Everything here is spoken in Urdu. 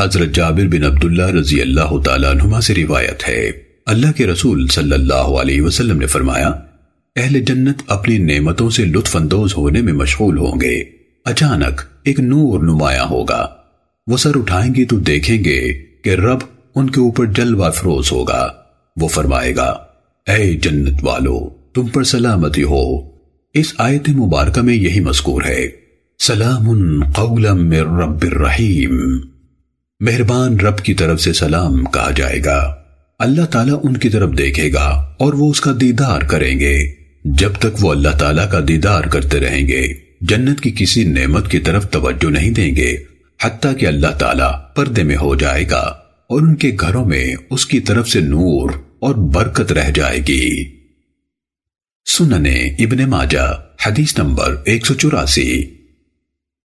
حضرت جابر بن عبداللہ رضی اللہ تعالیٰ عنہما سے روایت ہے۔ اللہ کے رسول صلی اللہ علیہ وسلم نے فرمایا، اہل جنت اپنی نعمتوں سے لطف اندوز ہونے میں مشغول ہوں گے۔ اچانک ایک نور نمایاں ہوگا۔ وہ سر اٹھائیں گے تو دیکھیں گے کہ رب ان کے اوپر جلوہ فروز ہوگا۔ وہ فرمائے گا، اے جنت والو، تم پر سلامتی ہو۔ اس آیت مبارکہ میں یہی مذکور ہے۔ سلام قولا من رب الرحیم۔ مہربان رب کی طرف سے سلام کہا جائے گا۔ اللہ تعالیٰ ان کی طرف دیکھے گا اور وہ اس کا دیدار کریں گے۔ جب تک وہ اللہ تعالیٰ کا دیدار کرتے رہیں گے، جنت کی کسی نعمت کی طرف توجہ نہیں دیں گے۔ حتیٰ کہ اللہ تعالیٰ پردے میں ہو جائے گا اور ان کے گھروں میں اس کی طرف سے نور اور برکت رہ جائے گی۔ سننے ابن ماجہ، حدیث نمبر ایک سو چوراسی۔